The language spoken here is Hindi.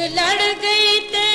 लड़ गई ते